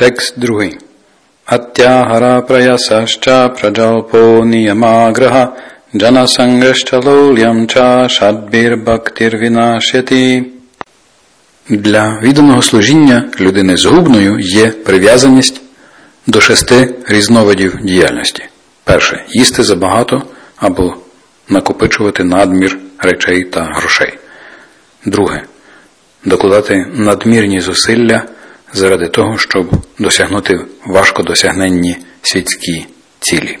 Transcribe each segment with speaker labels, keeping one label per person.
Speaker 1: Текст другий. Attahara prayasascha prajalpo niyamagraha janasangashcha lolyam cha shadbir bhaktir vinashyati. Для відданого служіння людини згубною є прив'язаність до шести різновидів діяльності. Перше їсти забагато або накопичувати надмір речей та грошей. Друге докладати надмірні зусилля заради того, щоб досягнути важкодосягненні світські цілі.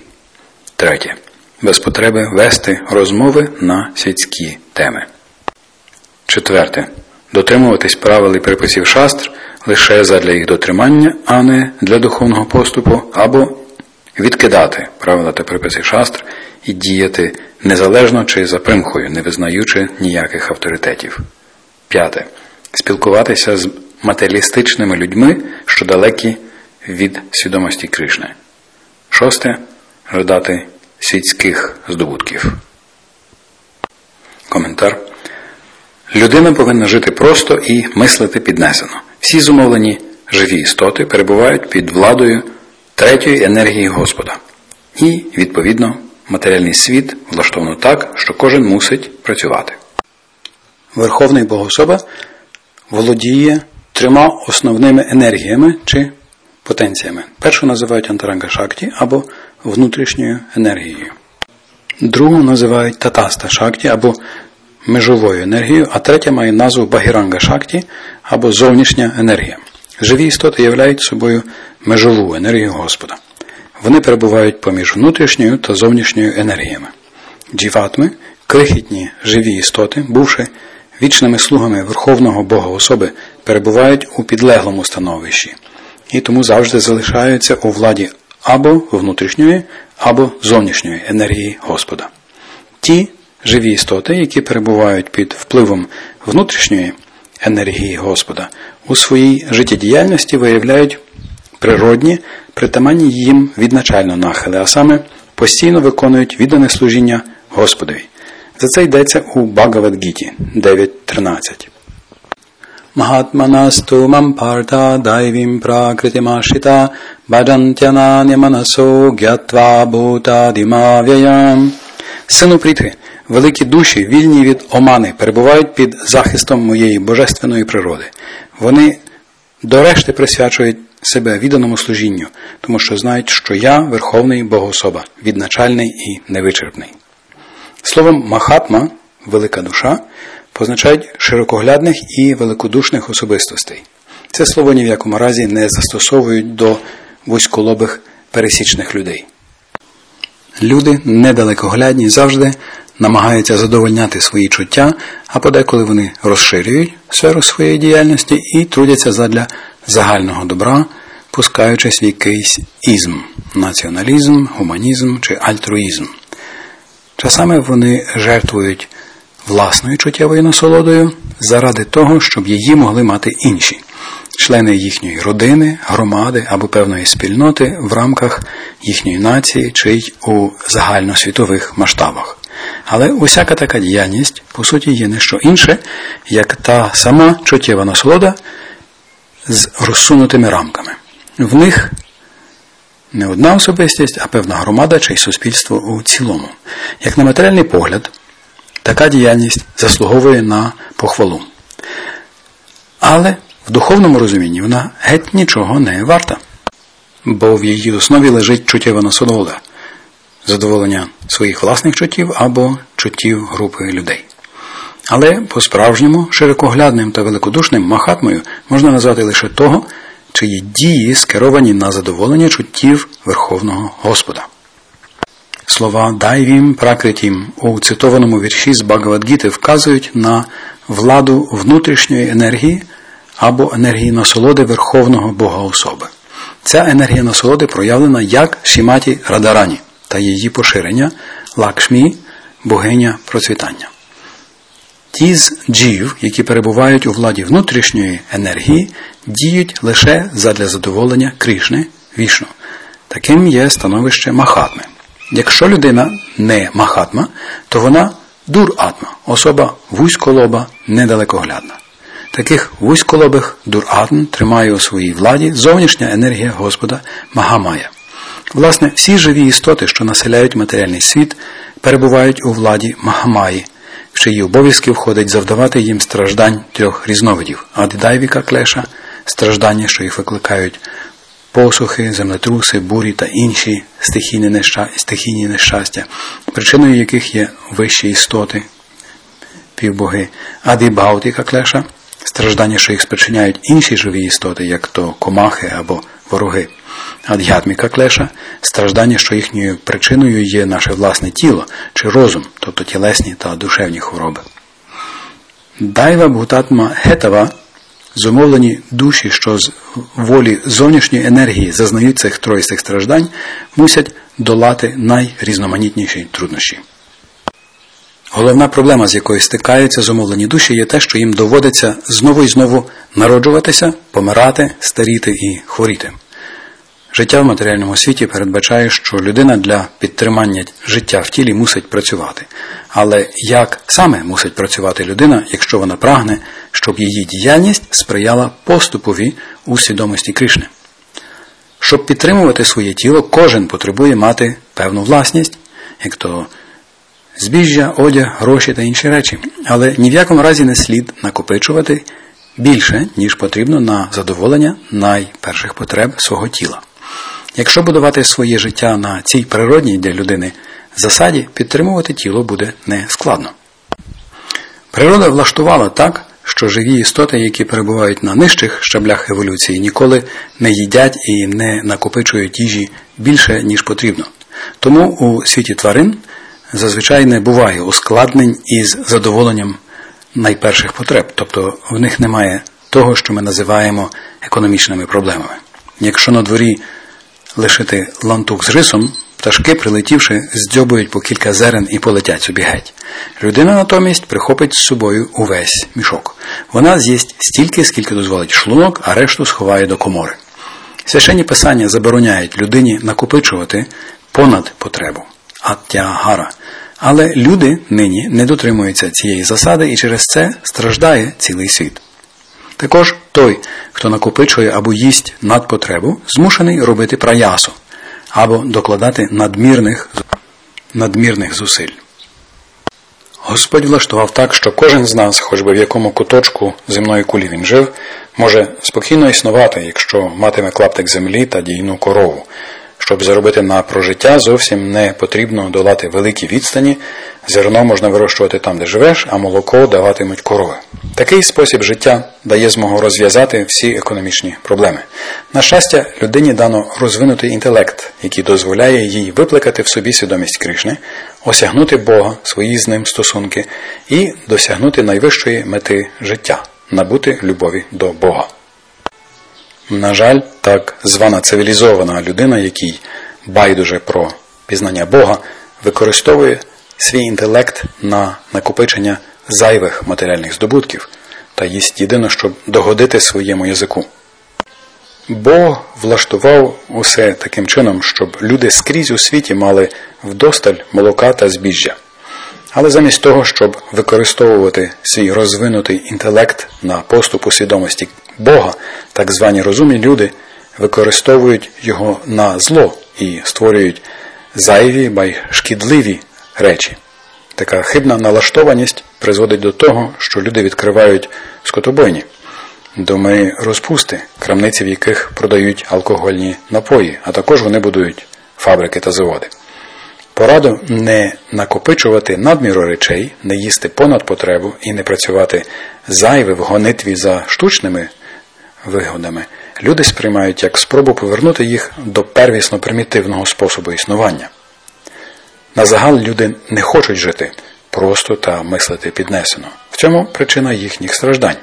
Speaker 1: Третє. Без потреби вести розмови на світські теми. Четверте. Дотримуватись правил і приписів шастр лише задля їх дотримання, а не для духовного поступу, або відкидати правила та приписи шастр і діяти незалежно чи за примхою, не визнаючи ніяких авторитетів. П'яте. Спілкуватися з матеріалістичними людьми, що далекі від свідомості Кришни. Шосте жадати світських здобутків. Коментар. Людина повинна жити просто і мислити піднесено. Всі зумовлені живі істоти перебувають під владою третьої енергії Господа. І, відповідно, матеріальний світ влаштовано так, що кожен мусить працювати. Верховний Богособа володіє трьома основними енергіями чи потенціями. Першу називають антаранга шакті або внутрішньою енергією. Другу називають татаста шакті або межовою енергією, а третя має назву багіранга шакті або зовнішня енергія. Живі істоти являють собою межову енергію Господа. Вони перебувають поміж внутрішньою та зовнішньою енергіями. Джіватми, крихітні живі істоти, бувши вічними слугами Верховного Бога особи, перебувають у підлеглому становищі і тому завжди залишаються у владі або внутрішньої, або зовнішньої енергії Господа. Ті живі істоти, які перебувають під впливом внутрішньої енергії Господа, у своїй життєдіяльності виявляють природні, притаманні їм відначально нахили, а саме постійно виконують віддане служіння Господові. За це йдеться у Багавадгіті 9.13. Mahatmanastu mam partha daivim prakritimashita bhajantyanaня manasо gyatva bhutadimavayam. Сину прітри, великі душі, вільні від омани, перебувають під захистом моєї божественної природи. Вони до решти присвячують себе відданому служінню, тому що знають, що я верховний богособа, відначальний і невичерпний. Словом Махатма, велика душа, позначають широкоглядних і великодушних особистостей. Це слово ні в якому разі не застосовують до вузьколобих пересічних людей. Люди недалекоглядні завжди намагаються задовольняти свої чуття, а подеколи вони розширюють сферу своєї діяльності і трудяться задля загального добра, пускаючись в якийсь ізм націоналізм, гуманізм чи альтруїзм. Часами вони жертвують власною чуттєвою насолодою заради того, щоб її могли мати інші, члени їхньої родини, громади або певної спільноти в рамках їхньої нації чи й у загальносвітових масштабах. Але усяка така діяльність, по суті, є не що інше, як та сама чуттєва насолода з розсунутими рамками. В них не одна особистість, а певна громада чи суспільство у цілому. Як на матеріальний погляд, така діяльність заслуговує на похвалу. Але в духовному розумінні вона геть нічого не варта, бо в її основі лежить чуттєва насолода, задоволення своїх власних чуттів або чуттів групи людей. Але по-справжньому широкоглядним та великодушним махатмою можна назвати лише того, чиї дії скеровані на задоволення чуттів Верховного Господа. Слова дайвім пракритім у цитованому вірші з Багавадгіти вказують на владу внутрішньої енергії або енергії насолоди Верховного Бога особи. Ця енергія насолоди проявлена як Шіматі Радарані та її поширення Лакшмі, богиня процвітання. Ті з джів, які перебувають у владі внутрішньої енергії, діють лише задля задоволення Кришни, вішну. Таким є становище Махатми. Якщо людина не Махатма, то вона дур-атма, особа вузьколоба, недалекоглядна. Таких вузьколобих дуратн тримає у своїй владі зовнішня енергія Господа Магамая. Власне, всі живі істоти, що населяють матеріальний світ, перебувають у владі Магамаї, в чиї обов'язки входить завдавати їм страждань трьох різновидів? Адидайвіка клеша, страждання, що їх викликають посухи, землетруси, бурі та інші стихійні, неща... стихійні нещастя, причиною яких є вищі істоти, півбоги, адибаутіка клеша, страждання, що їх спричиняють інші живі істоти, як то комахи або вороги. Ад'ятміка клеша страждання, що їхньою причиною є наше власне тіло чи розум, тобто тілесні та душевні хвороби. Дайва Бхутатма Гетава зумовлені душі, що з волі зовнішньої енергії зазнають цих троїстих страждань, мусять долати найрізноманітніші труднощі. Головна проблема, з якою стикаються зумовлені душі, є те, що їм доводиться знову і знову народжуватися, помирати, старіти і хворіти. Життя в матеріальному світі передбачає, що людина для підтримання життя в тілі мусить працювати. Але як саме мусить працювати людина, якщо вона прагне, щоб її діяльність сприяла поступові у свідомості Кришни? Щоб підтримувати своє тіло, кожен потребує мати певну власність, як то збіжжя, одяг, гроші та інші речі, але ні в якому разі не слід накопичувати більше, ніж потрібно на задоволення найперших потреб свого тіла. Якщо будувати своє життя на цій природній для людини засаді, підтримувати тіло буде не складно. Природа влаштувала так, що живі істоти, які перебувають на нижчих щаблях еволюції, ніколи не їдять і не накопичують їжі більше, ніж потрібно. Тому у світі тварин зазвичай не буває ускладнень із задоволенням найперших потреб, тобто в них немає того, що ми називаємо економічними проблемами. Якщо на дворі лишити лантух з рисом, пташки, прилетівши, здьобують по кілька зерен і полетять собі геть. Людина натомість прихопить з собою увесь мішок. Вона з'їсть стільки, скільки дозволить шлунок, а решту сховає до комори. Священні писання забороняють людині накопичувати понад потребу аттягара. Але люди нині не дотримуються цієї засади і через це страждає цілий світ. Також той, хто накопичує або їсть надпотребу, змушений робити праясу або докладати надмірних, надмірних зусиль. Господь влаштував так, що кожен з нас, хоч би в якому куточку земної кулі він жив, може спокійно існувати, якщо матиме клаптик землі та дійну корову, щоб заробити на прожиття, зовсім не потрібно долати великі відстані. Зерно можна вирощувати там, де живеш, а молоко даватимуть корови. Такий спосіб життя дає змогу розв'язати всі економічні проблеми. На щастя, людині дано розвинутий інтелект, який дозволяє їй викликати в собі свідомість Кришни, осягнути Бога, свої з ним стосунки і досягнути найвищої мети життя набути любові до Бога. На жаль, так звана цивілізована людина, який байдуже про пізнання Бога, використовує свій інтелект на накопичення зайвих матеріальних здобутків та їсть єдино, щоб догодити своєму язику. Бог влаштував усе таким чином, щоб люди скрізь у світі мали вдосталь молока та збіжжя. Але замість того, щоб використовувати свій розвинутий інтелект на поступу свідомості Бога, так звані розумні люди використовують його на зло і створюють зайві бай шкідливі речі. Така хибна налаштованість призводить до того, що люди відкривають скотобойні, доми розпусти, крамниці, в яких продають алкогольні напої, а також вони будують фабрики та заводи. Пораду не накопичувати надміру речей, не їсти понад потребу і не працювати зайве в гонитві за штучними вигодами, люди сприймають як спробу повернути їх до первісно примітивного способу існування. На загал люди не хочуть жити просто та мислити піднесено. В цьому причина їхніх страждань.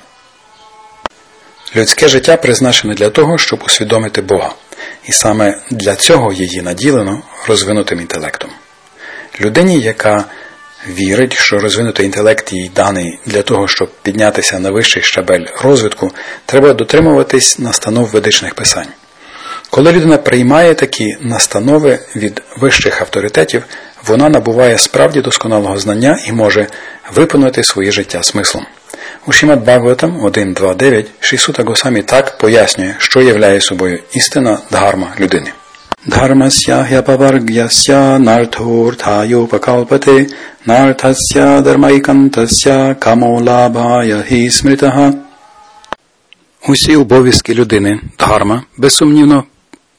Speaker 1: Людське життя призначене для того, щоб усвідомити Бога, і саме для цього її наділено розвинутим інтелектом. Людині, яка вірить, що розвинутий інтелект їй даний для того, щоб піднятися на вищий щабель розвитку, треба дотримуватись настанов ведичних писань. Коли людина приймає такі настанови від вищих авторитетів, вона набуває справді досконалого знання і може виповнити своє життя смислом. У Шімад Бхагаватам 1.2.9 Шісута Госамі так пояснює, що являє собою істина дхарма людини. Дхармася хяпаваргяся нартхуртайопакалпате нартася дharmaikantася камолабхая хі смритага. Усі обов'язки людини, дхарма, безсумнівно,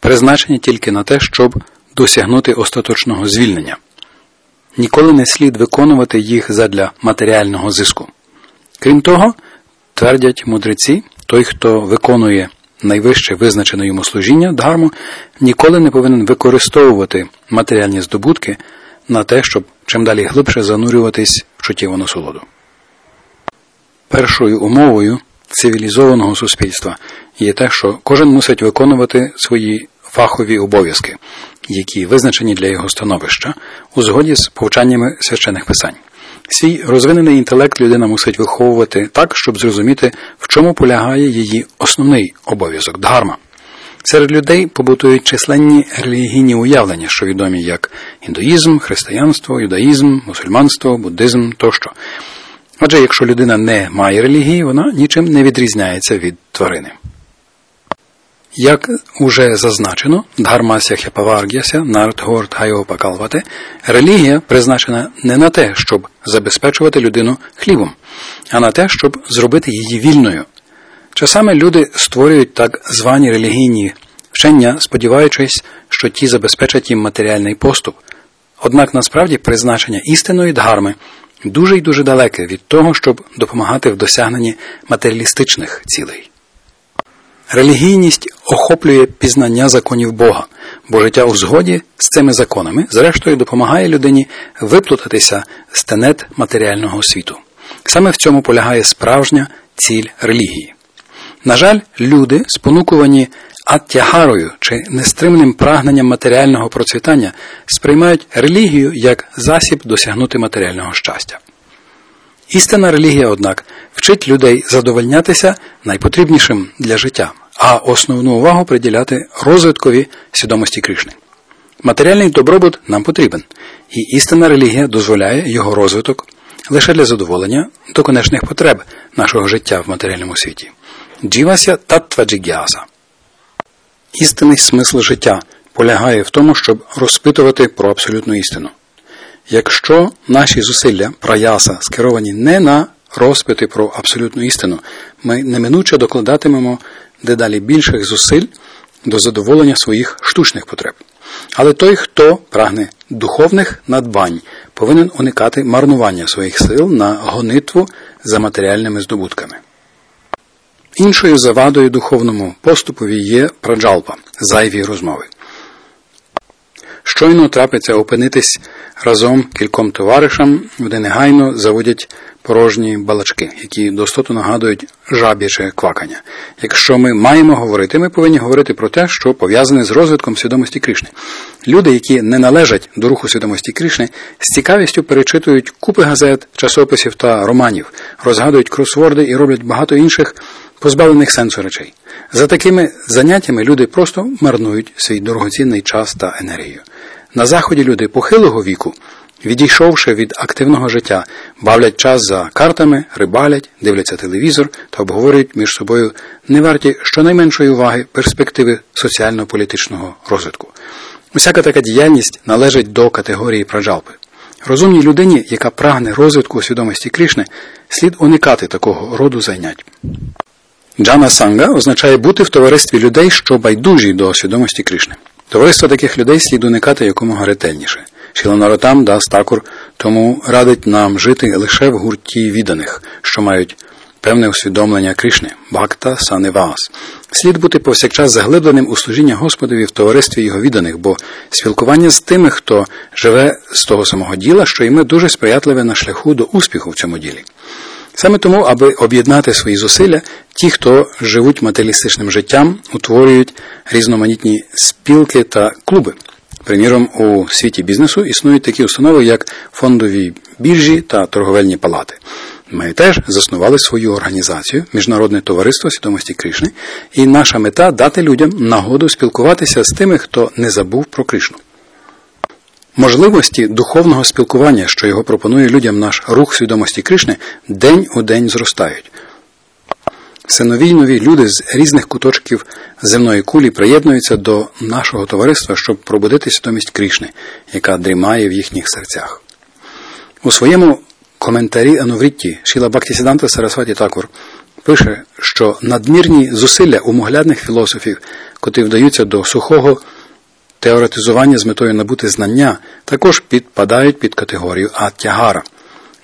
Speaker 1: призначені тільки на те, щоб досягнути остаточного звільнення. Ніколи не слід виконувати їх задля матеріального зиску. Крім того, твердять мудреці, той, хто виконує найвище визначене йому служіння, дхарму, ніколи не повинен використовувати матеріальні здобутки на те, щоб чим далі глибше занурюватись в чуттєву насолоду. Першою умовою цивілізованого суспільства є те, що кожен мусить виконувати свої фахові обов'язки, які визначені для його становища, у згоді з повчаннями священих писань. Свій розвинений інтелект людина мусить виховувати так, щоб зрозуміти, в чому полягає її основний обов'язок дхарма. Серед людей побутують численні релігійні уявлення, що відомі як індуїзм, християнство, юдаїзм, мусульманство, буддизм тощо. Адже якщо людина не має релігії, вона нічим не відрізняється від тварини. Як уже зазначено, Дхармася Хяпаваргяся Нартгорд Хайопакалвате, релігія призначена не на те, щоб забезпечувати людину хлібом, а на те, щоб зробити її вільною. Часами люди створюють так звані релігійні вчення, сподіваючись, що ті забезпечать їм матеріальний поступ. Однак насправді призначення істинної дхарми дуже й дуже далеке від того, щоб допомагати в досягненні матеріалістичних цілей. Релігійність охоплює пізнання законів Бога, бо життя у згоді з цими законами, зрештою, допомагає людині виплутатися з тенет матеріального світу. Саме в цьому полягає справжня ціль релігії. На жаль, люди, спонукувані аттягарою чи нестримним прагненням матеріального процвітання, сприймають релігію як засіб досягнути матеріального щастя. Істинна релігія, однак, вчить людей задовольнятися найпотрібнішим для життя, а основну увагу приділяти розвиткові свідомості Кришни. Матеріальний добробут нам потрібен, і істинна релігія дозволяє його розвиток лише для задоволення доконечних потреб нашого життя в матеріальному світі. Джівася таттваджігяса. Істинний смисл життя полягає в тому, щоб розпитувати про абсолютну істину. Якщо наші зусилля праяса скеровані не на розпити про абсолютну істину, ми неминуче докладатимемо дедалі більших зусиль до задоволення своїх штучних потреб. Але той, хто прагне духовних надбань, повинен уникати марнування своїх сил на гонитву за матеріальними здобутками. Іншою завадою духовному поступові є праджалпа зайві розмови. Щойно трапиться опинитись разом кільком товаришам, вони негайно заводять порожні балачки, які достоту нагадують жаб'яче квакання. Якщо ми маємо говорити, ми повинні говорити про те, що пов'язане з розвитком свідомості Кришни. Люди, які не належать до руху свідомості Кришни, з цікавістю перечитують купи газет, часописів та романів, розгадують кросворди і роблять багато інших позбавлених сенсу речей. За такими заняттями люди просто марнують свій дорогоцінний час та енергію. На заході люди похилого віку, відійшовши від активного життя, бавлять час за картами, рибалять, дивляться телевізор та обговорюють між собою неварті щонайменшої уваги перспективи соціально-політичного розвитку. Усяка така діяльність належить до категорії праджалпи. Розумній людині, яка прагне розвитку свідомості Кришни, слід уникати такого роду зайнять. Джана Санга означає бути в товаристві людей, що байдужі до свідомості Кришни. Товариство таких людей слід уникати якомога ретельніше. Шіланаротам Дас Такур тому радить нам жити лише в гурті відданих, що мають певне усвідомлення Кришни, Бхакта Саневас. Слід бути повсякчас заглибленим у служіння Господові в товаристві його відданих, бо спілкування з тими, хто живе з того самого діла, що і ми дуже сприятливе на шляху до успіху в цьому ділі. Саме тому, аби об'єднати свої зусилля, ті, хто живуть матеріалістичним життям, утворюють різноманітні спілки та клуби. Приміром, у світі бізнесу існують такі установи, як фондові біржі та торговельні палати. Ми теж заснували свою організацію, Міжнародне товариство свідомості Кришни, і наша мета дати людям нагоду спілкуватися з тими, хто не забув про Кришну. Можливості духовного спілкування, що його пропонує людям наш рух свідомості Кришни, день у день зростають. Все нові й нові люди з різних куточків земної кулі приєднуються до нашого товариства, щоб пробудити свідомість Кришни, яка дрімає в їхніх серцях. У своєму коментарі Ануврітті Шіла Бактісіданта Сарасваті Такур пише, що надмірні зусилля умоглядних філософів, котрі вдаються до сухого теоретизування з метою набути знання, також підпадають під категорію аттягара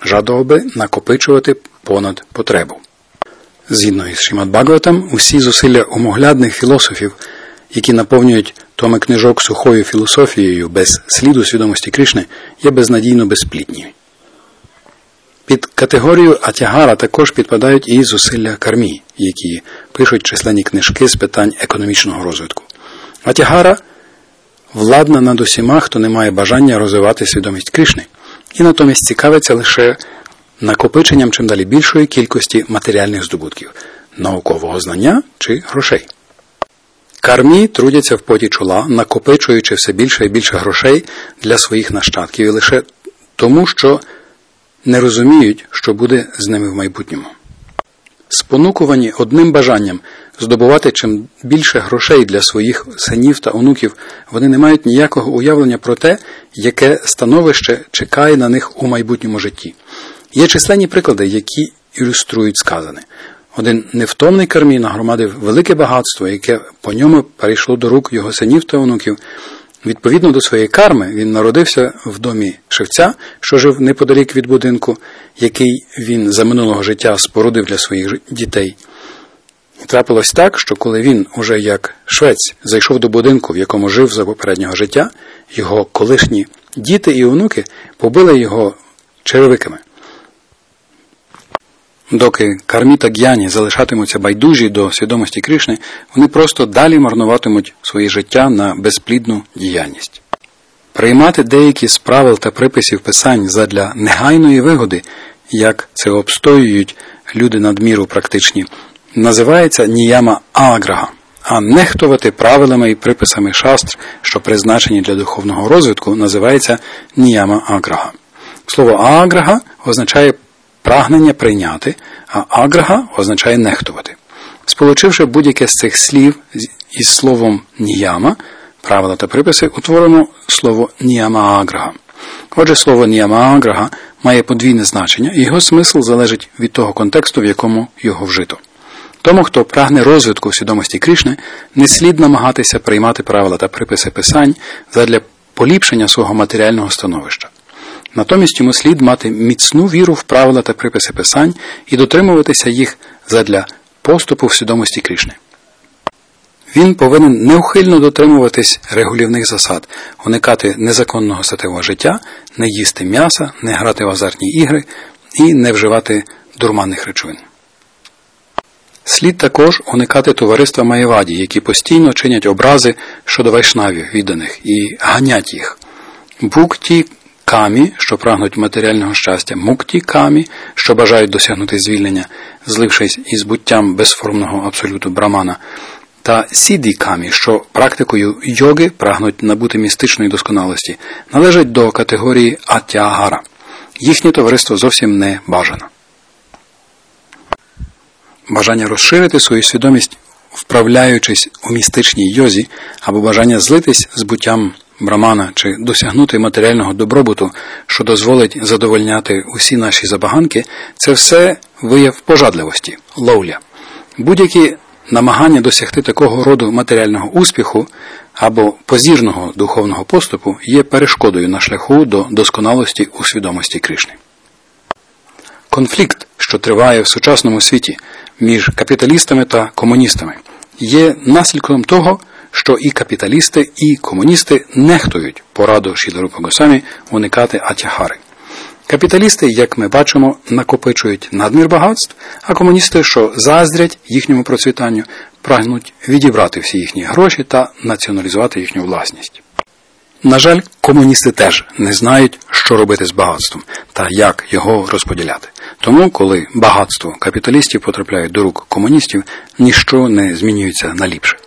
Speaker 1: жадоби накопичувати понад потребу. Згідно із Шимат Бхагаватам, усі зусилля умоглядних філософів, які наповнюють томи книжок сухою філософією без сліду свідомості Кришни, є безнадійно безплідні. Під категорію Атягара також підпадають і зусилля кармі, які пишуть численні книжки з питань економічного розвитку. Атягара владна над усіма, хто не має бажання розвивати свідомість Кришни, і натомість цікавиться лише накопиченням чим далі більшої кількості матеріальних здобутків, наукового знання чи грошей. Кармі трудяться в поті чола, накопичуючи все більше і більше грошей для своїх нащадків і лише тому, що не розуміють, що буде з ними в майбутньому. Спонукувані одним бажанням здобувати чим більше грошей для своїх синів та онуків, вони не мають ніякого уявлення про те, яке становище чекає на них у майбутньому житті. Є численні приклади, які ілюструють сказане. Один невтомний кармій нагромадив велике багатство, яке по ньому перейшло до рук його синів та онуків. Відповідно до своєї карми, він народився в домі шевця, що жив неподалік від будинку, який він за минулого життя спорудив для своїх дітей. І трапилось так, що коли він, уже як швець, зайшов до будинку, в якому жив за попереднього життя, його колишні діти і онуки побили його черевиками. Доки кармі та г'яні залишатимуться байдужі до свідомості Кришни, вони просто далі марнуватимуть своє життя на безплідну діяльність. Приймати деякі з правил та приписів писань задля негайної вигоди, як це обстоюють люди надміру практичні, називається ніяма аграга, а нехтувати правилами і приписами шастр, що призначені для духовного розвитку, називається ніяма аграга. Слово аграга означає прагнення прийняти, а аграга означає нехтувати. Сполучивши будь-яке з цих слів із словом ніяма, правила та приписи, утворено слово ніяма аграга. Отже, слово ніяма аграга має подвійне значення, і його смисл залежить від того контексту, в якому його вжито. Тому, хто прагне розвитку свідомості Кришни, не слід намагатися приймати правила та приписи писань задля поліпшення свого матеріального становища. Натомість йому слід мати міцну віру в правила та приписи писань і дотримуватися їх задля поступу в свідомості Кришни. Він повинен неухильно дотримуватись регулівних засад, уникати незаконного статевого життя, не їсти м'яса, не грати в азартні ігри і не вживати дурманних речовин. Слід також уникати товариства Маєваді, які постійно чинять образи щодо вайшнавів відданих і ганять їх. Букті камі, що прагнуть матеріального щастя, мукті камі, що бажають досягнути звільнення, злившись із буттям безформного абсолюту брамана, та сіді камі, що практикою йоги прагнуть набути містичної досконалості, належать до категорії атягара. Їхнє товариство зовсім не бажано. Бажання розширити свою свідомість, вправляючись у містичній йозі, або бажання злитись з буттям брамана чи досягнути матеріального добробуту, що дозволить задовольняти усі наші забаганки, це все вияв пожадливості, ловля. Будь-які намагання досягти такого роду матеріального успіху або позірного духовного поступу є перешкодою на шляху до досконалості у свідомості Кришни. Конфлікт, що триває в сучасному світі між капіталістами та комуністами, є наслідком того, що і капіталісти, і комуністи нехтують пораду Шіларупа Госамі уникати атяхари. Капіталісти, як ми бачимо, накопичують надмір багатств, а комуністи, що заздрять їхньому процвітанню, прагнуть відібрати всі їхні гроші та націоналізувати їхню власність. На жаль, комуністи теж не знають, що робити з багатством та як його розподіляти. Тому, коли багатство капіталістів потрапляє до рук комуністів, ніщо не змінюється на ліпше.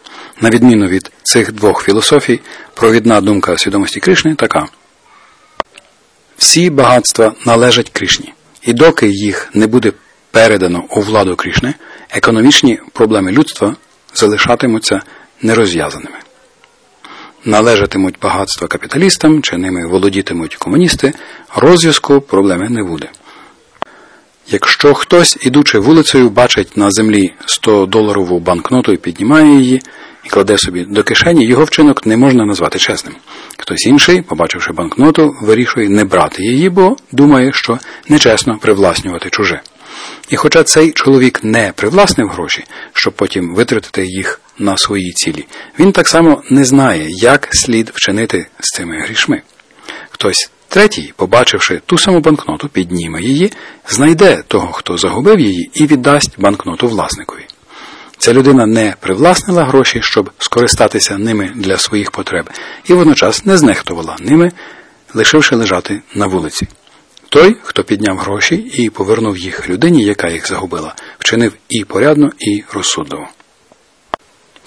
Speaker 1: На відміну від цих двох філософій, провідна думка свідомості Кришни така: Всі багатства належать Кришні. І доки їх не буде передано у владу Кришни, економічні проблеми людства залишатимуться нерозв'язаними. Належатимуть багатства капіталістам чи ними володітимуть комуністи, розв'язку проблеми не буде. Якщо хтось, ідучи вулицею, бачить на землі 100-доларову банкноту і піднімає її і кладе собі до кишені, його вчинок не можна назвати чесним. Хтось інший, побачивши банкноту, вирішує не брати її, бо думає, що нечесно привласнювати чуже. І хоча цей чоловік не привласнив гроші, щоб потім витратити їх на свої цілі, він так само не знає, як слід вчинити з цими грішми. Хтось третій, побачивши ту саму банкноту, підніме її, знайде того, хто загубив її, і віддасть банкноту власникові. Ця людина не привласнила гроші, щоб скористатися ними для своїх потреб, і водночас не знехтувала ними, лишивши лежати на вулиці. Той, хто підняв гроші і повернув їх людині, яка їх загубила, вчинив і порядно, і розсудливо.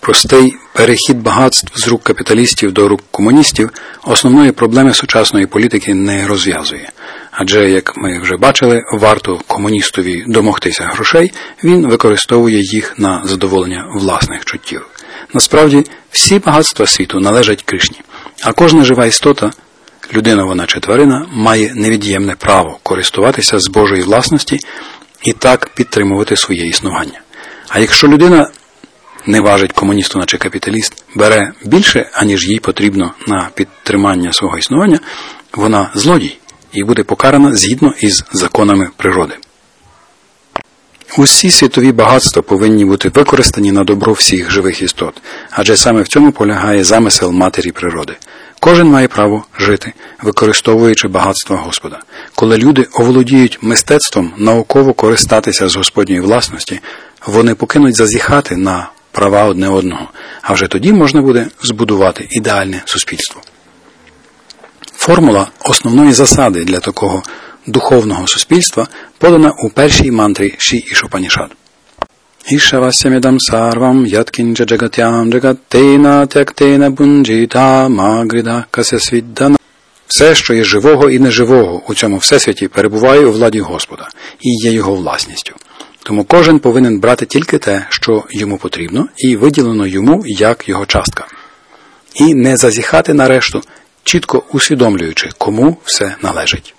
Speaker 1: Простий перехід багатств з рук капіталістів до рук комуністів основної проблеми сучасної політики не розв'язує. Адже, як ми вже бачили, варто комуністові домогтися грошей, він використовує їх на задоволення власних чуттів. Насправді, всі багатства світу належать Кришні, а кожна жива істота, людина вона чи тварина, має невід'ємне право користуватися з Божої власності і так підтримувати своє існування. А якщо людина не важить комуністу, наче капіталіст, бере більше, аніж їй потрібно на підтримання свого існування, вона злодій і буде покарана згідно із законами природи. Усі світові багатства повинні бути використані на добро всіх живих істот, адже саме в цьому полягає замисел матері природи. Кожен має право жити, використовуючи багатства Господа. Коли люди оволодіють мистецтвом науково користатися з Господньої власності, вони покинуть зазіхати на права одне одного, а вже тоді можна буде збудувати ідеальне суспільство. Формула основної засади для такого духовного суспільства подана у першій мантрі Ші Ішупанішад. Ішавасямідам сарвам яткінджа джагатям джагаттейна тяктейна бунджіта магрида касясвіддана. Все, що є живого і неживого у цьому всесвіті, перебуває у владі Господа і є його власністю. Тому кожен повинен брати тільки те, що йому потрібно, і виділено йому як його частка. І не зазіхати на решту, чітко усвідомлюючи, кому все належить.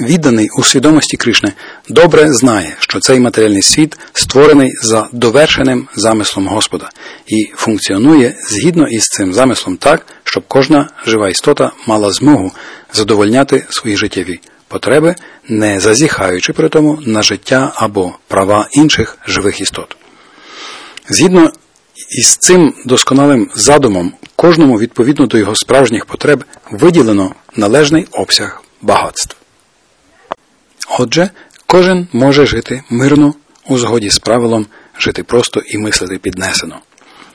Speaker 1: Відданий у свідомості Кришни добре знає, що цей матеріальний світ створений за довершеним замислом Господа і функціонує згідно із цим замислом так, щоб кожна жива істота мала змогу задовольняти свої життєві потреби, не зазіхаючи при тому на життя або права інших живих істот. Згідно із цим досконалим задумом, кожному відповідно до його справжніх потреб виділено належний обсяг багатств. Отже, кожен може жити мирно у згоді з правилом жити просто і мислити піднесено.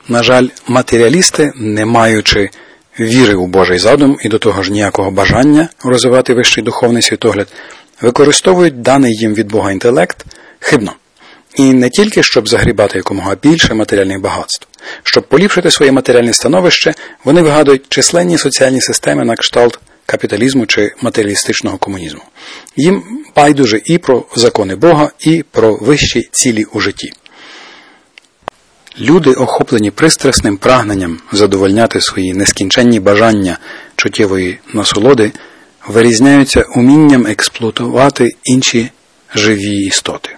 Speaker 1: На жаль, матеріалісти, не маючи віри у Божий задум і до того ж ніякого бажання розвивати вищий духовний світогляд, використовують даний їм від Бога інтелект хибно. І не тільки щоб загрібати якомога більше матеріальних багатств, щоб поліпшити своє матеріальне становище, вони вигадують численні соціальні системи на кшталт капіталізму чи матеріалістичного комунізму. Їм байдуже і про закони Бога, і про вищі цілі у житті. Люди, охоплені пристрасним прагненням задовольняти свої нескінченні бажання чуттєвої насолоди, вирізняються умінням експлуатувати інші живі істоти.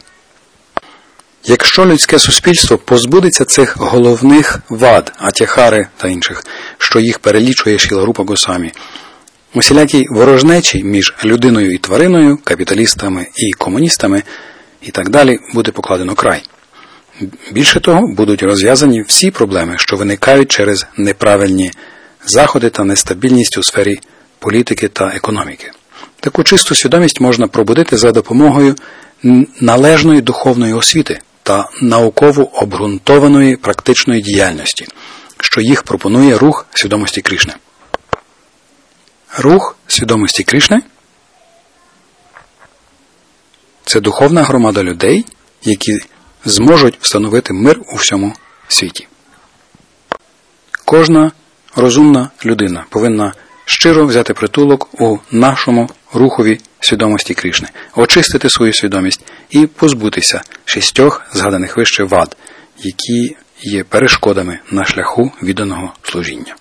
Speaker 1: Якщо людське суспільство позбудеться цих головних вад, атяхари та інших, що їх перелічує Шіларупа Госамі, усілякій ворожнечі між людиною і твариною, капіталістами і комуністами і так далі буде покладено край. Більше того, будуть розв'язані всі проблеми, що виникають через неправильні заходи та нестабільність у сфері політики та економіки. Таку чисту свідомість можна пробудити за допомогою належної духовної освіти та науково обґрунтованої практичної діяльності, що їх пропонує рух свідомості Кришни. Рух свідомості Кришни це духовна громада людей, які зможуть встановити мир у всьому світі. Кожна розумна людина повинна щиро взяти притулок у нашому рухові свідомості Кришни, очистити свою свідомість і позбутися шістьох згаданих вище вад, які є перешкодами на шляху відданого служіння.